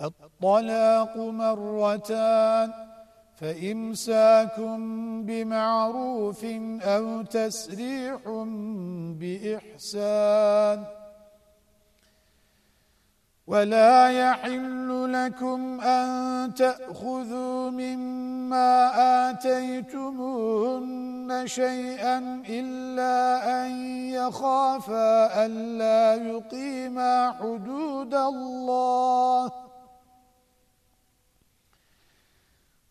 الطلاق مرتان فإمساكم بمعروف أو تسريح بإحسان. ولا يحل لكم أن تأخذوا مما آتيتمون شيئا إلا أن يخافا ألا يقيما حدود الله